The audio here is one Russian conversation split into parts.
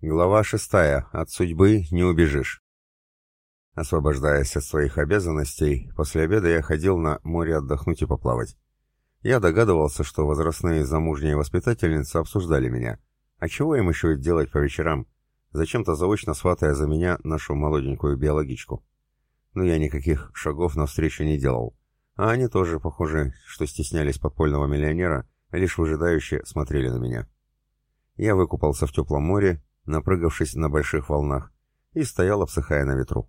Глава шестая. От судьбы не убежишь. Освобождаясь от своих обязанностей, после обеда я ходил на море отдохнуть и поплавать. Я догадывался, что возрастные замужние воспитательницы обсуждали меня. А чего им еще делать по вечерам? Зачем-то заочно сватая за меня нашу молоденькую биологичку. Но я никаких шагов навстречу не делал. А они тоже, похоже, что стеснялись подпольного миллионера, лишь выжидающе смотрели на меня. Я выкупался в теплом море, напрыгавшись на больших волнах, и стоял, обсыхая на ветру.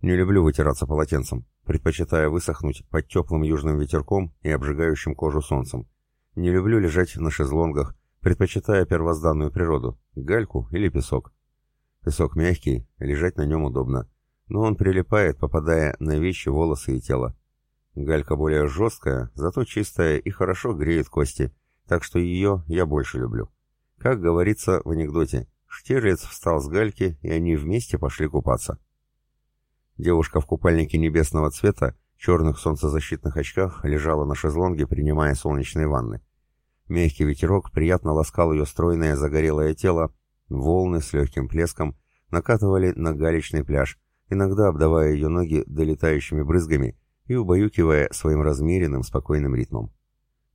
Не люблю вытираться полотенцем, предпочитая высохнуть под теплым южным ветерком и обжигающим кожу солнцем. Не люблю лежать на шезлонгах, предпочитая первозданную природу, гальку или песок. Песок мягкий, лежать на нем удобно, но он прилипает, попадая на вещи, волосы и тело. Галька более жесткая, зато чистая и хорошо греет кости, так что ее я больше люблю. Как говорится в анекдоте, Штирлиц встал с гальки, и они вместе пошли купаться. Девушка в купальнике небесного цвета, черных солнцезащитных очках, лежала на шезлонге, принимая солнечные ванны. Мягкий ветерок приятно ласкал ее стройное загорелое тело, волны с легким плеском накатывали на галечный пляж, иногда обдавая ее ноги долетающими брызгами и убаюкивая своим размеренным спокойным ритмом.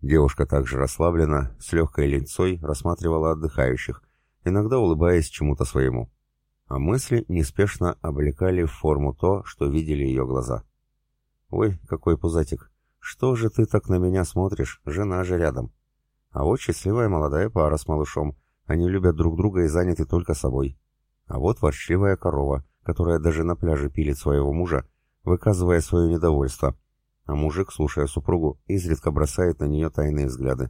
Девушка также расслаблена, с легкой линцой рассматривала отдыхающих, иногда улыбаясь чему-то своему. А мысли неспешно облекали в форму то, что видели ее глаза. «Ой, какой пузатик! Что же ты так на меня смотришь? Жена же рядом!» А вот счастливая молодая пара с малышом. Они любят друг друга и заняты только собой. А вот ворчливая корова, которая даже на пляже пилит своего мужа, выказывая свое недовольство. А мужик, слушая супругу, изредка бросает на нее тайные взгляды.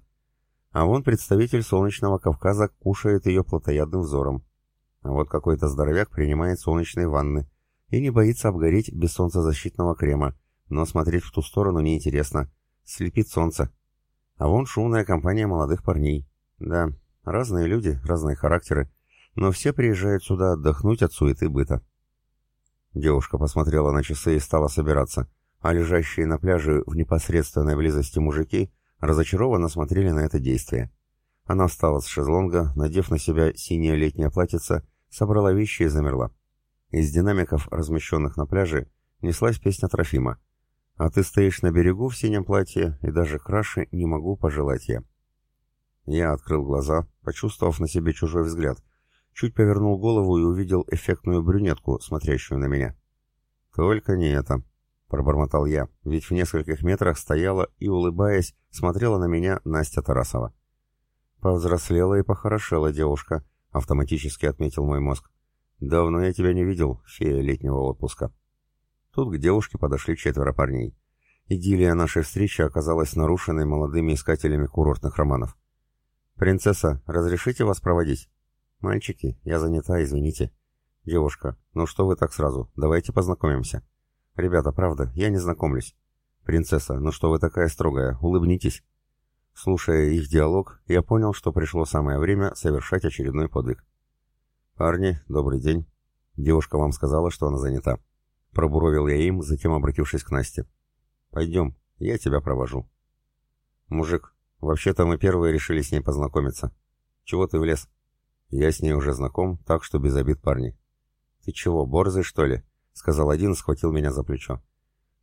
А вон представитель солнечного Кавказа кушает ее плотоядным взором. А вот какой-то здоровяк принимает солнечные ванны и не боится обгореть без солнцезащитного крема, но смотреть в ту сторону неинтересно. Слепит солнце. А вон шумная компания молодых парней. Да, разные люди, разные характеры, но все приезжают сюда отдохнуть от суеты быта. Девушка посмотрела на часы и стала собираться, а лежащие на пляже в непосредственной близости мужики разочарованно смотрели на это действие. Она встала с шезлонга, надев на себя синее летнее платьице, собрала вещи и замерла. Из динамиков, размещенных на пляже, неслась песня Трофима. «А ты стоишь на берегу в синем платье, и даже краше не могу пожелать я». Я открыл глаза, почувствовав на себе чужой взгляд, чуть повернул голову и увидел эффектную брюнетку, смотрящую на меня. «Только не это», пробормотал я, ведь в нескольких метрах стояла и, улыбаясь, смотрела на меня Настя Тарасова. «Повзрослела и похорошела девушка», — автоматически отметил мой мозг. «Давно я тебя не видел, фея летнего отпуска». Тут к девушке подошли четверо парней. Идиллия нашей встречи оказалась нарушенной молодыми искателями курортных романов. «Принцесса, разрешите вас проводить?» «Мальчики, я занята, извините». «Девушка, ну что вы так сразу? Давайте познакомимся». «Ребята, правда, я не знакомлюсь». «Принцесса, ну что вы такая строгая? Улыбнитесь». Слушая их диалог, я понял, что пришло самое время совершать очередной подвиг. «Парни, добрый день». Девушка вам сказала, что она занята. Пробуровил я им, затем обратившись к Насте. «Пойдем, я тебя провожу». «Мужик, вообще-то мы первые решили с ней познакомиться. Чего ты влез?» «Я с ней уже знаком, так что без обид, парни». «Ты чего, борзый, что ли?» сказал один схватил меня за плечо.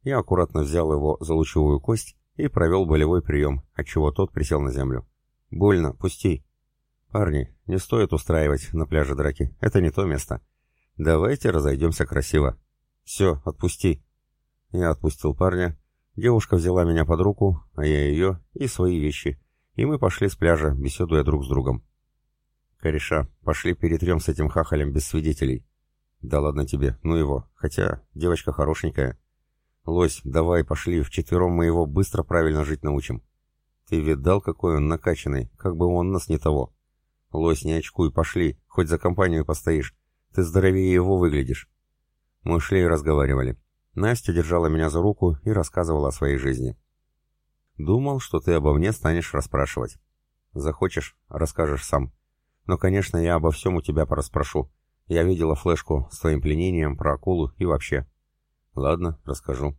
Я аккуратно взял его за лучевую кость и провел болевой прием, отчего тот присел на землю. «Больно, пусти!» «Парни, не стоит устраивать на пляже драки, это не то место. Давайте разойдемся красиво. Все, отпусти!» Я отпустил парня, девушка взяла меня под руку, а я ее и свои вещи, и мы пошли с пляжа, беседуя друг с другом. «Кореша, пошли перетрем с этим хахалем без свидетелей. «Да ладно тебе, ну его. Хотя девочка хорошенькая». «Лось, давай, пошли, вчетвером мы его быстро правильно жить научим». «Ты видал, какой он накачанный, как бы он нас не того». «Лось, не очкуй, пошли, хоть за компанию постоишь. Ты здоровее его выглядишь». Мы шли и разговаривали. Настя держала меня за руку и рассказывала о своей жизни. «Думал, что ты обо мне станешь расспрашивать. Захочешь, расскажешь сам. Но, конечно, я обо всем у тебя порасспрошу. Я видела флешку с твоим пленением, про акулу и вообще. Ладно, расскажу.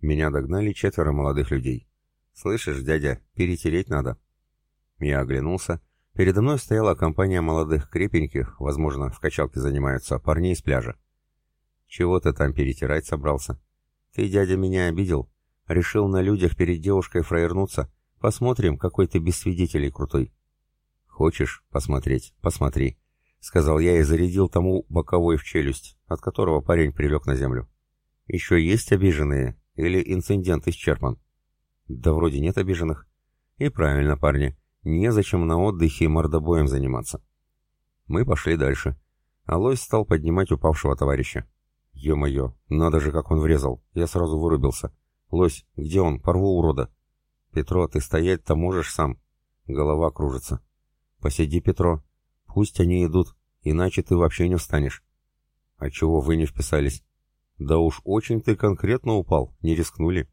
Меня догнали четверо молодых людей. Слышишь, дядя, перетереть надо. Я оглянулся, Передо мной стояла компания молодых крепеньких, возможно, в качалке занимаются, парней с пляжа. «Чего ты там перетирать собрался? Ты, дядя, меня обидел? Решил на людях перед девушкой фраернуться? Посмотрим, какой ты без свидетелей крутой». «Хочешь посмотреть? Посмотри», — сказал я и зарядил тому боковой в челюсть, от которого парень прилег на землю. «Еще есть обиженные? Или инцидент исчерпан?» «Да вроде нет обиженных». «И правильно, парни. Незачем на отдыхе мордобоем заниматься. Мы пошли дальше. Алой стал поднимать упавшего товарища. Ё-моё, надо же, как он врезал. Я сразу вырубился. Лось, где он? Порву урода. Петро, ты стоять-то можешь сам. Голова кружится. Посиди, Петро. Пусть они идут, иначе ты вообще не встанешь. А чего вы не вписались? Да уж очень ты конкретно упал, не рискнули.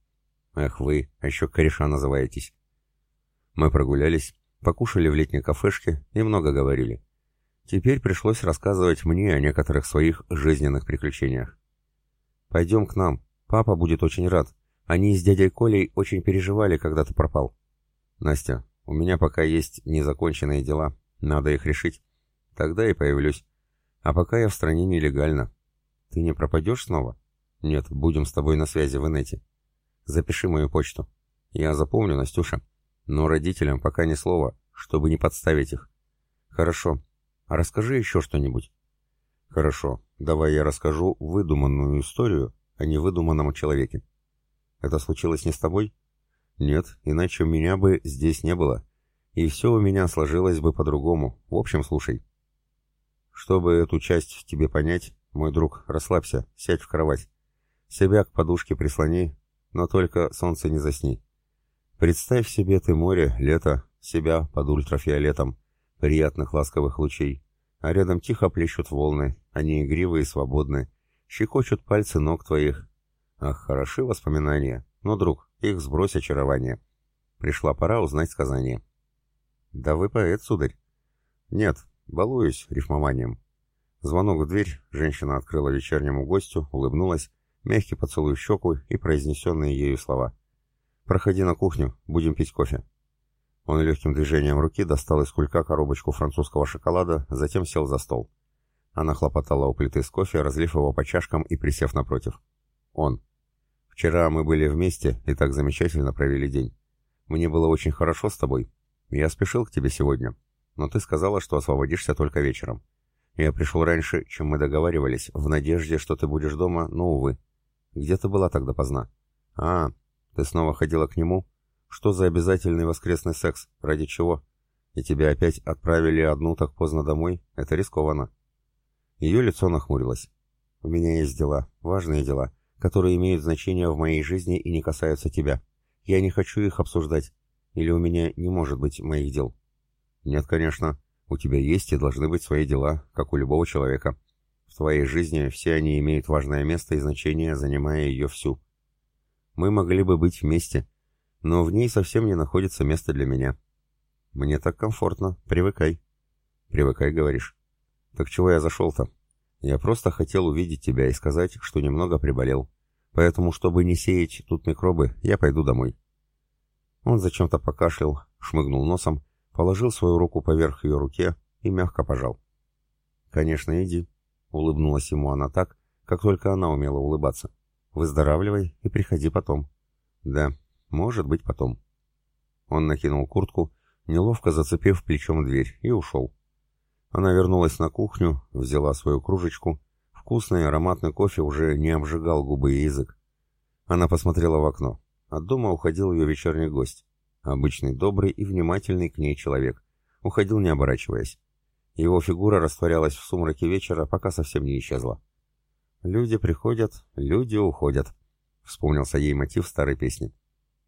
Эх вы, а еще кореша называетесь. Мы прогулялись, Покушали в летней кафешке и много говорили. Теперь пришлось рассказывать мне о некоторых своих жизненных приключениях. «Пойдем к нам. Папа будет очень рад. Они с дядей Колей очень переживали, когда ты пропал». «Настя, у меня пока есть незаконченные дела. Надо их решить. Тогда и появлюсь. А пока я в стране нелегально. Ты не пропадешь снова?» «Нет, будем с тобой на связи в инете. Запиши мою почту. Я запомню, Настюша». Но родителям пока ни слова, чтобы не подставить их. Хорошо. А расскажи еще что-нибудь. Хорошо. Давай я расскажу выдуманную историю о невыдуманном человеке. Это случилось не с тобой? Нет, иначе меня бы здесь не было. И все у меня сложилось бы по-другому. В общем, слушай. Чтобы эту часть тебе понять, мой друг, расслабься, сядь в кровать. Себя к подушке прислони, но только солнце не засни. Представь себе ты море, лето, себя под ультрафиолетом, приятных ласковых лучей, а рядом тихо плещут волны, они игривые и свободны, щекочут пальцы ног твоих. Ах, хороши воспоминания, но, друг, их сбрось очарование. Пришла пора узнать сказание. Да вы поэт, сударь. Нет, балуюсь рифмованием. Звонок в дверь, женщина открыла вечернему гостю, улыбнулась, мягкий поцелуй в щеку и произнесенные ею слова — «Проходи на кухню, будем пить кофе». Он легким движением руки достал из кулька коробочку французского шоколада, затем сел за стол. Она хлопотала у плиты с кофе, разлив его по чашкам и присев напротив. Он. «Вчера мы были вместе и так замечательно провели день. Мне было очень хорошо с тобой. Я спешил к тебе сегодня, но ты сказала, что освободишься только вечером. Я пришел раньше, чем мы договаривались, в надежде, что ты будешь дома, но, увы. Где ты была тогда поздна? А, ты снова ходила к нему? Что за обязательный воскресный секс? Ради чего? И тебя опять отправили одну так поздно домой? Это рискованно. Ее лицо нахмурилось. У меня есть дела, важные дела, которые имеют значение в моей жизни и не касаются тебя. Я не хочу их обсуждать. Или у меня не может быть моих дел? Нет, конечно. У тебя есть и должны быть свои дела, как у любого человека. В твоей жизни все они имеют важное место и значение, занимая ее всю. Мы могли бы быть вместе, но в ней совсем не находится места для меня. Мне так комфортно, привыкай. Привыкай, говоришь. Так чего я зашел-то? Я просто хотел увидеть тебя и сказать, что немного приболел. Поэтому, чтобы не сеять тут микробы, я пойду домой. Он зачем-то покашлял, шмыгнул носом, положил свою руку поверх ее руке и мягко пожал. «Конечно, иди», — улыбнулась ему она так, как только она умела улыбаться. Выздоравливай и приходи потом. Да, может быть потом. Он накинул куртку, неловко зацепив плечом дверь, и ушел. Она вернулась на кухню, взяла свою кружечку. Вкусный ароматный кофе уже не обжигал губы и язык. Она посмотрела в окно. От дома уходил ее вечерний гость. Обычный, добрый и внимательный к ней человек. Уходил, не оборачиваясь. Его фигура растворялась в сумраке вечера, пока совсем не исчезла. «Люди приходят, люди уходят», — вспомнился ей мотив старой песни.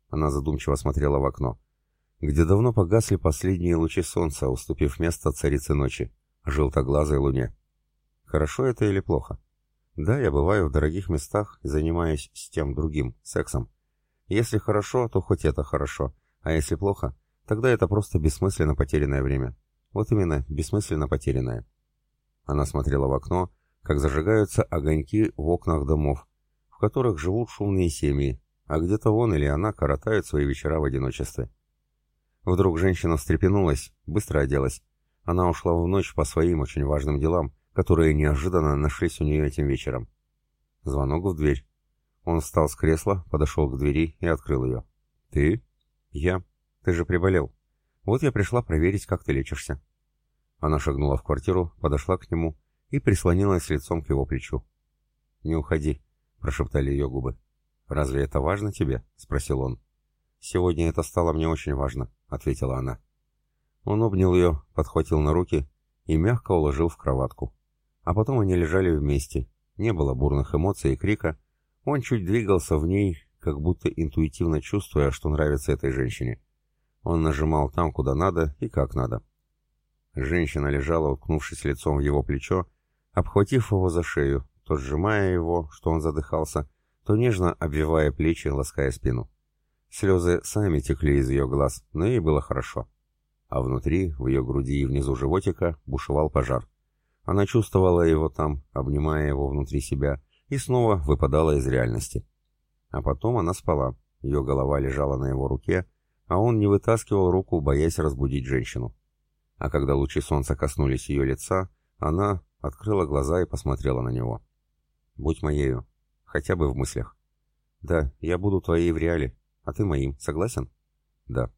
Она задумчиво смотрела в окно, где давно погасли последние лучи солнца, уступив место царице ночи, желтоглазой луне. Хорошо это или плохо? Да, я бываю в дорогих местах и занимаюсь с тем другим, сексом. Если хорошо, то хоть это хорошо, а если плохо, тогда это просто бессмысленно потерянное время. Вот именно, бессмысленно потерянное. Она смотрела в окно, как зажигаются огоньки в окнах домов, в которых живут шумные семьи, а где-то он или она коротают свои вечера в одиночестве. Вдруг женщина встрепенулась, быстро оделась. Она ушла в ночь по своим очень важным делам, которые неожиданно нашлись у нее этим вечером. Звонок в дверь. Он встал с кресла, подошел к двери и открыл ее. «Ты?» «Я. Ты же приболел. Вот я пришла проверить, как ты лечишься». Она шагнула в квартиру, подошла к нему и прислонилась лицом к его плечу. «Не уходи», — прошептали ее губы. «Разве это важно тебе?» — спросил он. «Сегодня это стало мне очень важно», — ответила она. Он обнял ее, подхватил на руки и мягко уложил в кроватку. А потом они лежали вместе. Не было бурных эмоций и крика. Он чуть двигался в ней, как будто интуитивно чувствуя, что нравится этой женщине. Он нажимал там, куда надо и как надо. Женщина лежала, уткнувшись лицом в его плечо, обхватив его за шею, то сжимая его, что он задыхался, то нежно обвивая плечи, лаская спину. Слезы сами текли из ее глаз, но ей было хорошо. А внутри, в ее груди и внизу животика, бушевал пожар. Она чувствовала его там, обнимая его внутри себя, и снова выпадала из реальности. А потом она спала, ее голова лежала на его руке, а он не вытаскивал руку, боясь разбудить женщину. А когда лучи солнца коснулись ее лица, она открыла глаза и посмотрела на него. «Будь моею, хотя бы в мыслях». «Да, я буду твоей в реале, а ты моим, согласен?» «Да».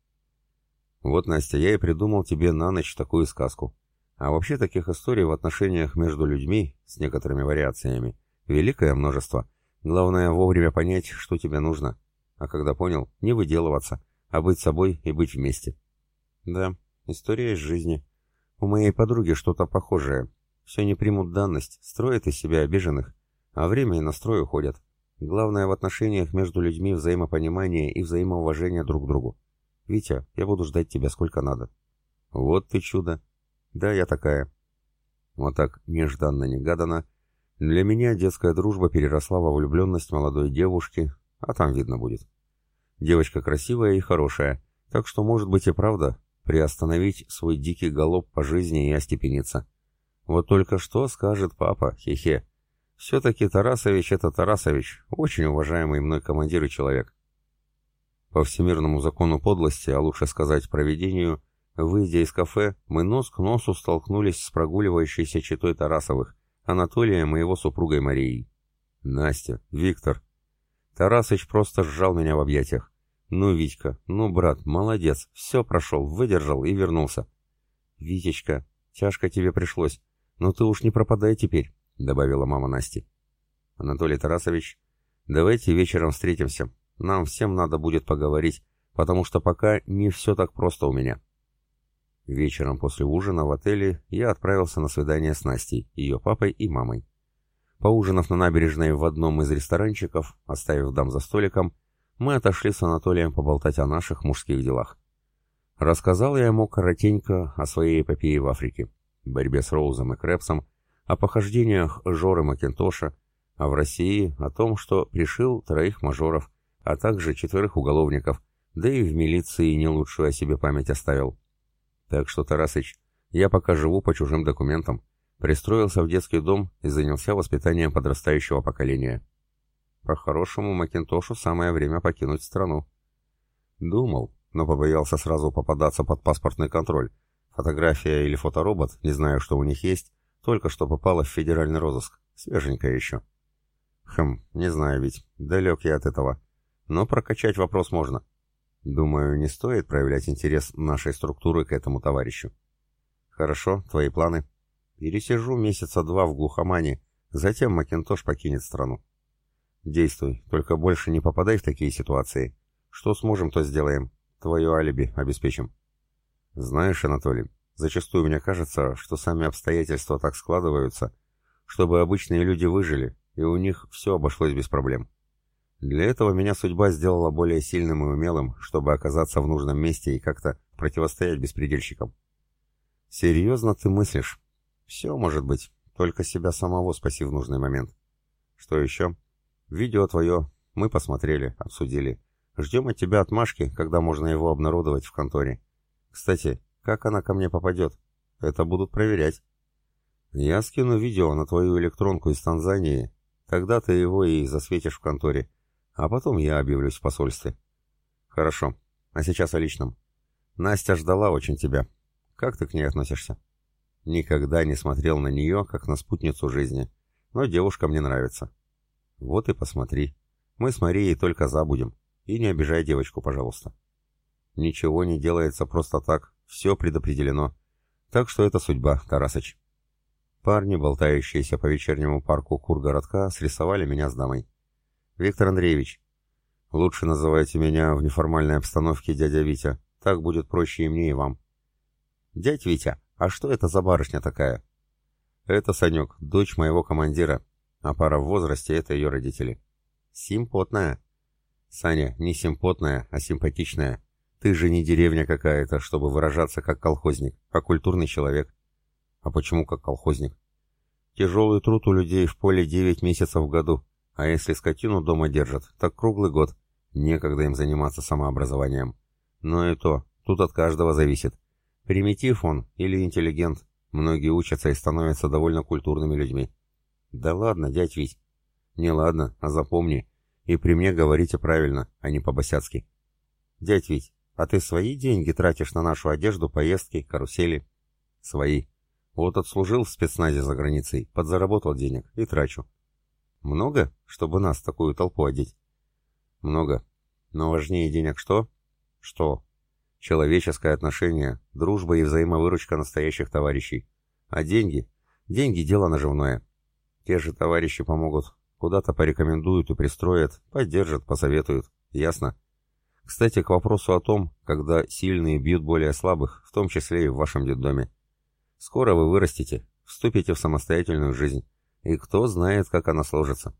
«Вот, Настя, я и придумал тебе на ночь такую сказку. А вообще таких историй в отношениях между людьми, с некоторыми вариациями, великое множество. Главное вовремя понять, что тебе нужно. А когда понял, не выделываться, а быть собой и быть вместе». «Да, история из жизни. У моей подруги что-то похожее. Все не примут данность, строят из себя обиженных, а время и настрой уходят. Главное в отношениях между людьми взаимопонимание и взаимоуважение друг к другу. Витя, я буду ждать тебя сколько надо. Вот ты чудо. Да, я такая. Вот так нежданно-негаданно. Для меня детская дружба переросла во влюбленность молодой девушки, а там видно будет. Девочка красивая и хорошая, так что, может быть и правда, приостановить свой дикий галоп по жизни и остепениться. Вот только что скажет папа, хе-хе. Все-таки Тарасович — это Тарасович, очень уважаемый мной командир и человек. По всемирному закону подлости, а лучше сказать проведению, выйдя из кафе, мы нос к носу столкнулись с прогуливающейся читой Тарасовых, Анатолием и его супругой Марией. Настя, Виктор. Тарасыч просто сжал меня в объятиях. Ну, Витька, ну, брат, молодец, все прошел, выдержал и вернулся. Витечка, тяжко тебе пришлось, но ты уж не пропадай теперь. — добавила мама Насти. «Анатолий Тарасович, давайте вечером встретимся. Нам всем надо будет поговорить, потому что пока не все так просто у меня». Вечером после ужина в отеле я отправился на свидание с Настей, ее папой и мамой. Поужинав на набережной в одном из ресторанчиков, оставив дам за столиком, мы отошли с Анатолием поболтать о наших мужских делах. Рассказал я ему коротенько о своей эпопее в Африке, борьбе с Роузом и Крепсом, о похождениях Жоры Макинтоша, а в России о том, что пришил троих мажоров, а также четверых уголовников, да и в милиции не лучшую о себе память оставил. Так что, Тарасыч, я пока живу по чужим документам, пристроился в детский дом и занялся воспитанием подрастающего поколения. По-хорошему, Макинтошу самое время покинуть страну. Думал, но побоялся сразу попадаться под паспортный контроль. Фотография или фоторобот, не знаю, что у них есть, только что попала в федеральный розыск. Свеженькая еще. Хм, не знаю ведь. Далек я от этого. Но прокачать вопрос можно. Думаю, не стоит проявлять интерес нашей структуры к этому товарищу. Хорошо, твои планы. Пересижу месяца два в глухомане, затем Макинтош покинет страну. Действуй, только больше не попадай в такие ситуации. Что сможем, то сделаем. Твое алиби обеспечим. Знаешь, Анатолий, Зачастую мне кажется, что сами обстоятельства так складываются, чтобы обычные люди выжили, и у них все обошлось без проблем. Для этого меня судьба сделала более сильным и умелым, чтобы оказаться в нужном месте и как-то противостоять беспредельщикам. Серьезно ты мыслишь? Все может быть, только себя самого спаси в нужный момент. Что еще? Видео твое мы посмотрели, обсудили. Ждем от тебя отмашки, когда можно его обнародовать в конторе. Кстати, как она ко мне попадет? Это будут проверять. Я скину видео на твою электронку из Танзании. Тогда ты его и засветишь в конторе. А потом я объявлюсь в посольстве. Хорошо. А сейчас о личном. Настя ждала очень тебя. Как ты к ней относишься?» Никогда не смотрел на нее, как на спутницу жизни. Но девушка мне нравится. Вот и посмотри. Мы с Марией только забудем. И не обижай девочку, пожалуйста. Ничего не делается просто так. Все предопределено. Так что это судьба, Тарасыч. Парни, болтающиеся по вечернему парку Кургородка, срисовали меня с дамой. Виктор Андреевич, лучше называйте меня в неформальной обстановке дядя Витя. Так будет проще и мне, и вам. Дядь Витя, а что это за барышня такая? Это Санек, дочь моего командира, а пара в возрасте — это ее родители. Симпотная. Саня, не симпотная, а симпатичная. Ты же не деревня какая-то, чтобы выражаться как колхозник, а культурный человек. А почему как колхозник? Тяжелый труд у людей в поле 9 месяцев в году, а если скотину дома держат, так круглый год. Некогда им заниматься самообразованием. Но и то, тут от каждого зависит. Примитив он или интеллигент. Многие учатся и становятся довольно культурными людьми. Да ладно, дядь Вить. Не ладно, а запомни. И при мне говорите правильно, а не по-босяцки. Дядь Вить, а ты свои деньги тратишь на нашу одежду, поездки, карусели? Свои. Вот отслужил в спецназе за границей, подзаработал денег и трачу. Много, чтобы нас такую толпу одеть? Много. Но важнее денег что? Что? Человеческое отношение, дружба и взаимовыручка настоящих товарищей. А деньги? Деньги – дело наживное. Те же товарищи помогут, куда-то порекомендуют и пристроят, поддержат, посоветуют. Ясно? Кстати, к вопросу о том, когда сильные бьют более слабых, в том числе и в вашем детдоме. Скоро вы вырастете, вступите в самостоятельную жизнь, и кто знает, как она сложится.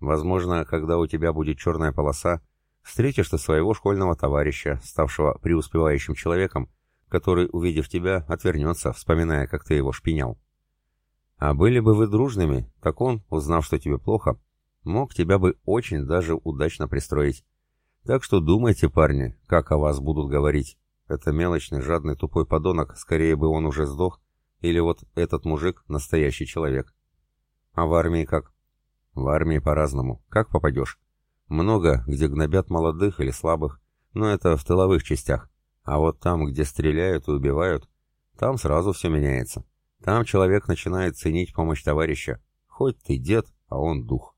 Возможно, когда у тебя будет черная полоса, встретишь ты своего школьного товарища, ставшего преуспевающим человеком, который, увидев тебя, отвернется, вспоминая, как ты его шпинял. А были бы вы дружными, так он, узнав, что тебе плохо, мог тебя бы очень даже удачно пристроить. Так что думайте, парни, как о вас будут говорить. Это мелочный, жадный, тупой подонок, скорее бы он уже сдох, или вот этот мужик — настоящий человек. А в армии как? В армии по-разному. Как попадешь? Много, где гнобят молодых или слабых, но это в тыловых частях. А вот там, где стреляют и убивают, там сразу все меняется. Там человек начинает ценить помощь товарища. Хоть ты дед, а он дух.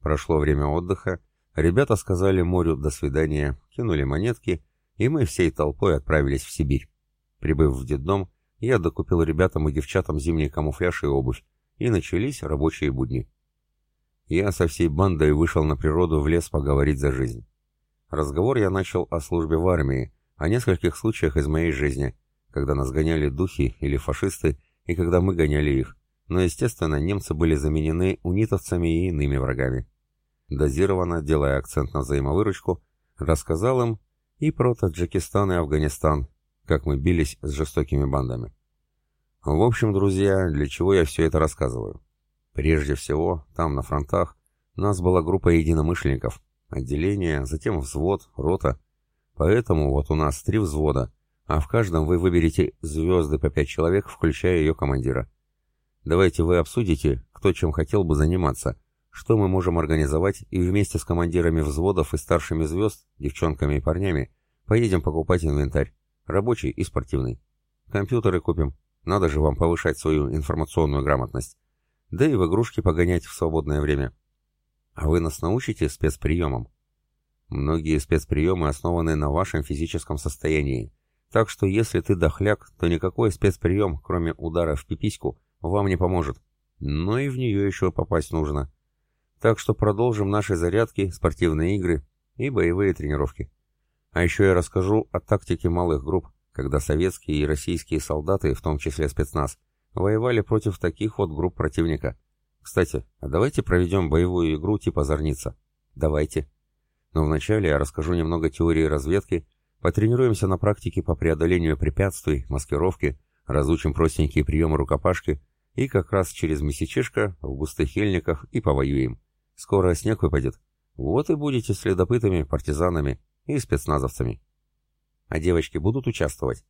Прошло время отдыха, ребята сказали морю «до свидания», кинули монетки, и мы всей толпой отправились в Сибирь. Прибыв в детдом, я докупил ребятам и девчатам зимний камуфляж и обувь, и начались рабочие будни. Я со всей бандой вышел на природу в лес поговорить за жизнь. Разговор я начал о службе в армии, о нескольких случаях из моей жизни, когда нас гоняли духи или фашисты, и когда мы гоняли их. Но, естественно, немцы были заменены унитовцами и иными врагами. Дозированно, делая акцент на взаимовыручку, рассказал им и про Таджикистан и Афганистан, как мы бились с жестокими бандами. В общем, друзья, для чего я все это рассказываю? Прежде всего, там, на фронтах, нас была группа единомышленников, отделение, затем взвод, рота. Поэтому вот у нас три взвода, а в каждом вы выберете звезды по пять человек, включая ее командира. Давайте вы обсудите, кто чем хотел бы заниматься, что мы можем организовать, и вместе с командирами взводов и старшими звезд, девчонками и парнями, поедем покупать инвентарь, рабочий и спортивный. Компьютеры купим, надо же вам повышать свою информационную грамотность. Да и в игрушки погонять в свободное время. А вы нас научите спецприемам? Многие спецприемы основаны на вашем физическом состоянии, так что если ты дохляк, то никакой спецприем, кроме удара в пипиську, вам не поможет. Но и в нее еще попасть нужно. Так что продолжим наши зарядки, спортивные игры и боевые тренировки. А еще я расскажу о тактике малых групп, когда советские и российские солдаты, в том числе спецназ, воевали против таких вот групп противника. Кстати, а давайте проведем боевую игру типа «Зорница». Давайте. Но вначале я расскажу немного теории разведки Потренируемся на практике по преодолению препятствий, маскировке, разучим простенькие приемы рукопашки и как раз через месячишко в густых ельниках и повоюем. Скоро снег выпадет. Вот и будете следопытами, партизанами и спецназовцами. А девочки будут участвовать?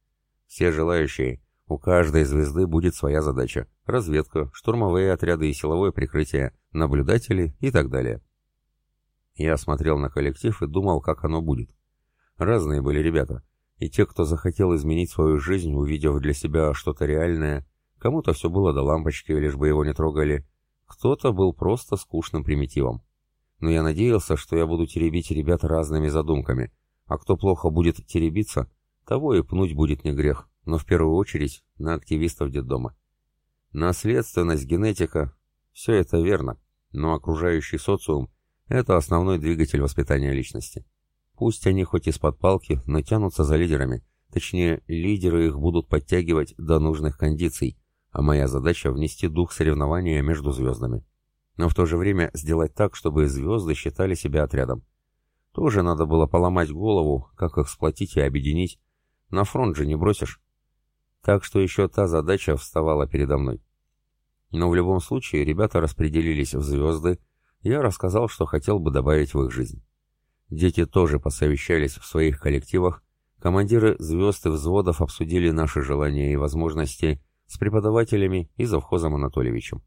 Все желающие. У каждой звезды будет своя задача. Разведка, штурмовые отряды и силовое прикрытие, наблюдатели и так далее. Я смотрел на коллектив и думал, как оно будет. Разные были ребята. И те, кто захотел изменить свою жизнь, увидев для себя что-то реальное, кому-то все было до лампочки, лишь бы его не трогали, кто-то был просто скучным примитивом. Но я надеялся, что я буду теребить ребят разными задумками, а кто плохо будет теребиться, того и пнуть будет не грех, но в первую очередь на активистов детдома. Наследственность, генетика – все это верно, но окружающий социум – это основной двигатель воспитания личности. Пусть они хоть из-под палки, но тянутся за лидерами, точнее, лидеры их будут подтягивать до нужных кондиций, а моя задача – внести дух соревнования между звездами. Но в то же время сделать так, чтобы звезды считали себя отрядом. Тоже надо было поломать голову, как их сплотить и объединить. На фронт же не бросишь. Так что еще та задача вставала передо мной. Но в любом случае ребята распределились в звезды, я рассказал, что хотел бы добавить в их жизнь. Дети тоже посовещались в своих коллективах, командиры звезд и взводов обсудили наши желания и возможности с преподавателями и завхозом Анатольевичем.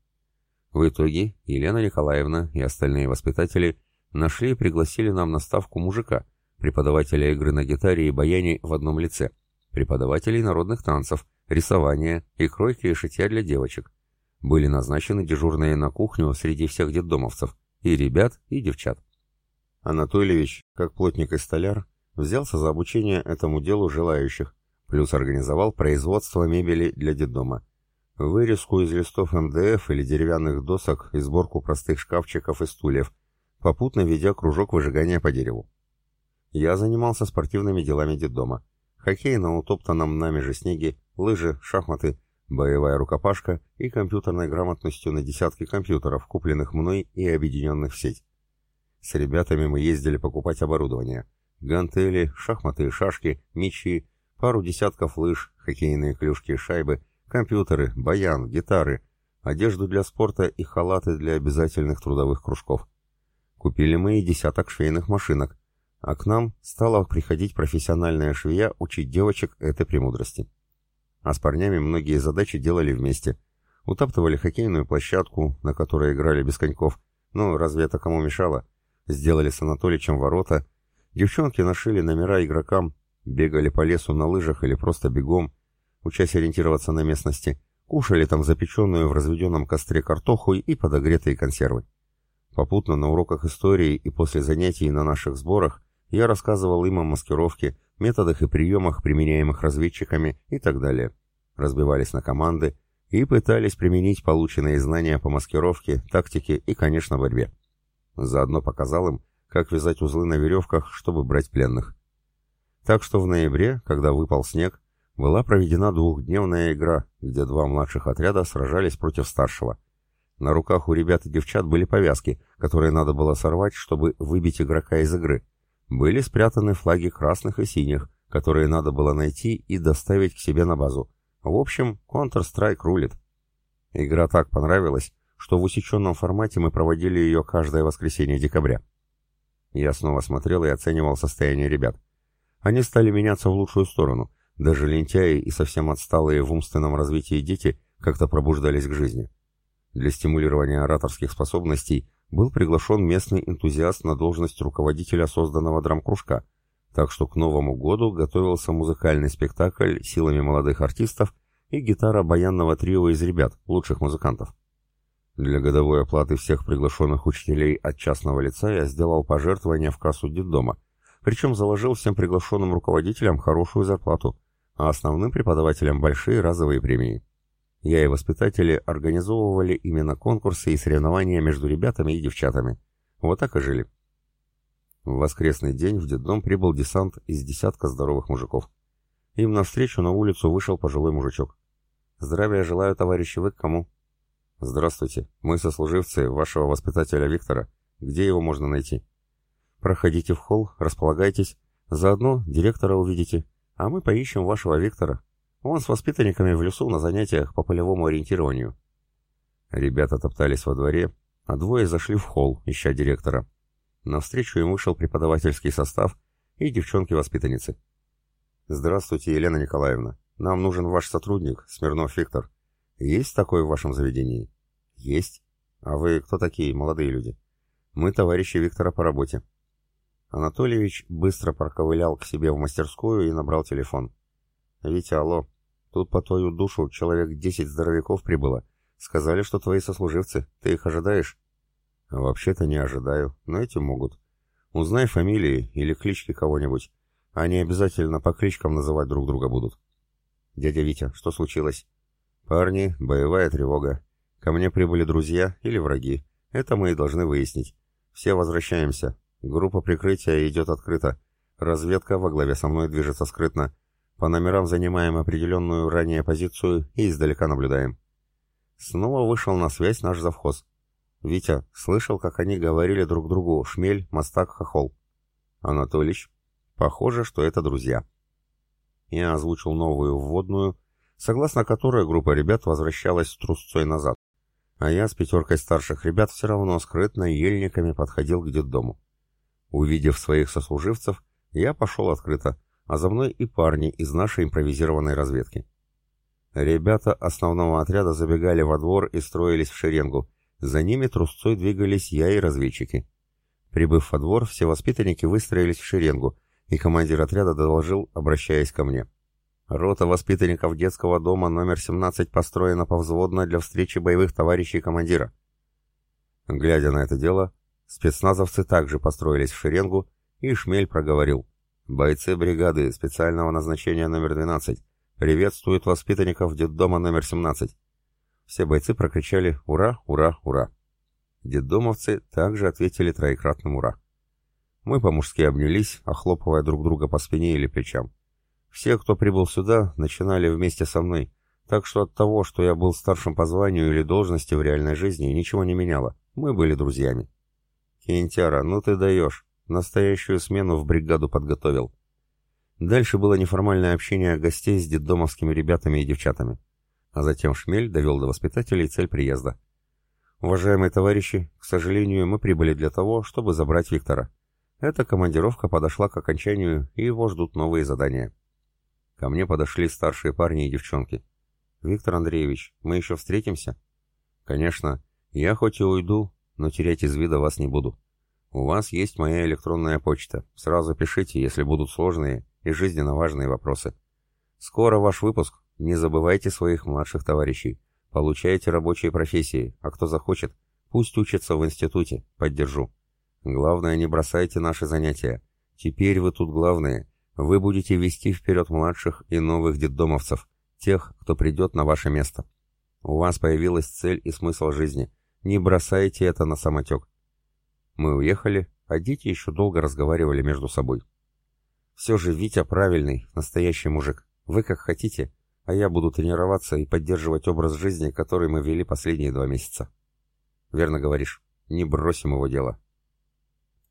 В итоге Елена Николаевна и остальные воспитатели нашли и пригласили нам на ставку мужика, преподавателя игры на гитаре и баяне в одном лице – преподавателей народных танцев, рисования и кройки и шитья для девочек. Были назначены дежурные на кухню среди всех детдомовцев, и ребят, и девчат. Анатольевич, как плотник и столяр, взялся за обучение этому делу желающих, плюс организовал производство мебели для детдома. Вырезку из листов МДФ или деревянных досок и сборку простых шкафчиков и стульев, попутно ведя кружок выжигания по дереву. Я занимался спортивными делами детдома. Хоккей на утоптанном нами же снеге, лыжи, шахматы, боевая рукопашка и компьютерной грамотностью на десятки компьютеров, купленных мной и объединенных в сеть. С ребятами мы ездили покупать оборудование. Гантели, шахматы, шашки, мячи, пару десятков лыж, хоккейные клюшки и шайбы, компьютеры, баян, гитары, одежду для спорта и халаты для обязательных трудовых кружков. Купили мы и десяток швейных машинок, а к нам стала приходить профессиональная швея учить девочек этой премудрости. А с парнями многие задачи делали вместе. Утаптывали хоккейную площадку, на которой играли без коньков. Ну, разве это кому мешало? Сделали с Анатоличем ворота. Девчонки нашили номера игрокам, бегали по лесу на лыжах или просто бегом, учась ориентироваться на местности. Кушали там запеченную в разведенном костре картоху и подогретые консервы. Попутно на уроках истории и после занятий на наших сборах я рассказывал им о маскировке, методах и приемах, применяемых разведчиками и так далее. Разбивались на команды и пытались применить полученные знания по маскировке, тактике и, конечно, борьбе. Заодно показал им, как вязать узлы на веревках, чтобы брать пленных. Так что в ноябре, когда выпал снег, была проведена двухдневная игра, где два младших отряда сражались против старшего. На руках у ребят и девчат были повязки, которые надо было сорвать, чтобы выбить игрока из игры – были спрятаны флаги красных и синих, которые надо было найти и доставить к себе на базу. В общем, Counter-Strike рулит. Игра так понравилась, что в усеченном формате мы проводили ее каждое воскресенье декабря. Я снова смотрел и оценивал состояние ребят. Они стали меняться в лучшую сторону. Даже лентяи и совсем отсталые в умственном развитии дети как-то пробуждались к жизни. Для стимулирования ораторских способностей был приглашен местный энтузиаст на должность руководителя созданного драм-кружка, так что к Новому году готовился музыкальный спектакль силами молодых артистов и гитара баянного трио из ребят, лучших музыкантов. Для годовой оплаты всех приглашенных учителей от частного лица я сделал пожертвование в кассу детдома, причем заложил всем приглашенным руководителям хорошую зарплату, а основным преподавателям большие разовые премии. Я и воспитатели организовывали именно конкурсы и соревнования между ребятами и девчатами. Вот так и жили. В воскресный день в детдом прибыл десант из десятка здоровых мужиков. Им навстречу на улицу вышел пожилой мужичок. «Здравия желаю, товарищи, вы к кому?» «Здравствуйте, мы сослуживцы вашего воспитателя Виктора. Где его можно найти?» «Проходите в холл, располагайтесь. Заодно директора увидите, а мы поищем вашего Виктора. Он с воспитанниками в лесу на занятиях по полевому ориентированию. Ребята топтались во дворе, а двое зашли в холл, ища директора. Навстречу им вышел преподавательский состав и девчонки-воспитанницы. «Здравствуйте, Елена Николаевна. Нам нужен ваш сотрудник, Смирнов Виктор. Есть такой в вашем заведении?» «Есть. А вы кто такие, молодые люди?» «Мы товарищи Виктора по работе». Анатольевич быстро проковылял к себе в мастерскую и набрал телефон. «Витя, алло, тут по твою душу человек десять здоровяков прибыло. Сказали, что твои сослуживцы. Ты их ожидаешь?» «Вообще-то не ожидаю, но эти могут. Узнай фамилии или клички кого-нибудь. Они обязательно по кличкам называть друг друга будут». «Дядя Витя, что случилось?» «Парни, боевая тревога. Ко мне прибыли друзья или враги. Это мы и должны выяснить. Все возвращаемся. Группа прикрытия идет открыто. Разведка во главе со мной движется скрытно. По номерам занимаем определенную ранее позицию и издалека наблюдаем. Снова вышел на связь наш завхоз. «Витя, слышал, как они говорили друг другу «Шмель», «Мастак», «Хохол». «Анатолич, похоже, что это друзья». Я озвучил новую вводную, согласно которой группа ребят возвращалась трусцой назад. А я с пятеркой старших ребят все равно скрытно ельниками подходил к детдому. Увидев своих сослуживцев, я пошел открыто, а за мной и парни из нашей импровизированной разведки. Ребята основного отряда забегали во двор и строились в шеренгу. За ними трусцой двигались я и разведчики. Прибыв во двор, все воспитанники выстроились в шеренгу, и командир отряда доложил, обращаясь ко мне. «Рота воспитанников детского дома номер 17 построена повзводно для встречи боевых товарищей командира». Глядя на это дело, Спецназовцы также построились в шеренгу, и Шмель проговорил. «Бойцы бригады специального назначения номер 12 приветствуют воспитанников детдома номер 17». Все бойцы прокричали «Ура! Ура! Ура!». Детдомовцы также ответили троекратным «Ура!». Мы по-мужски обнялись, охлопывая друг друга по спине или плечам. Все, кто прибыл сюда, начинали вместе со мной, так что от того, что я был старшим по званию или должности в реальной жизни, ничего не меняло. Мы были друзьями. «Кентяра, ну ты даешь. Настоящую смену в бригаду подготовил». Дальше было неформальное общение гостей с детдомовскими ребятами и девчатами. А затем Шмель довел до воспитателей цель приезда. «Уважаемые товарищи, к сожалению, мы прибыли для того, чтобы забрать Виктора. Эта командировка подошла к окончанию, и его ждут новые задания». Ко мне подошли старшие парни и девчонки. «Виктор Андреевич, мы еще встретимся?» «Конечно. Я хоть и уйду, но терять из вида вас не буду. У вас есть моя электронная почта. Сразу пишите, если будут сложные и жизненно важные вопросы. Скоро ваш выпуск. Не забывайте своих младших товарищей. Получайте рабочие профессии, а кто захочет, пусть учится в институте. Поддержу. Главное, не бросайте наши занятия. Теперь вы тут главные. Вы будете вести вперед младших и новых детдомовцев, тех, кто придет на ваше место. У вас появилась цель и смысл жизни – не бросайте это на самотек. Мы уехали, а дети еще долго разговаривали между собой. Все же Витя правильный, настоящий мужик. Вы как хотите, а я буду тренироваться и поддерживать образ жизни, который мы вели последние два месяца. Верно говоришь, не бросим его дело.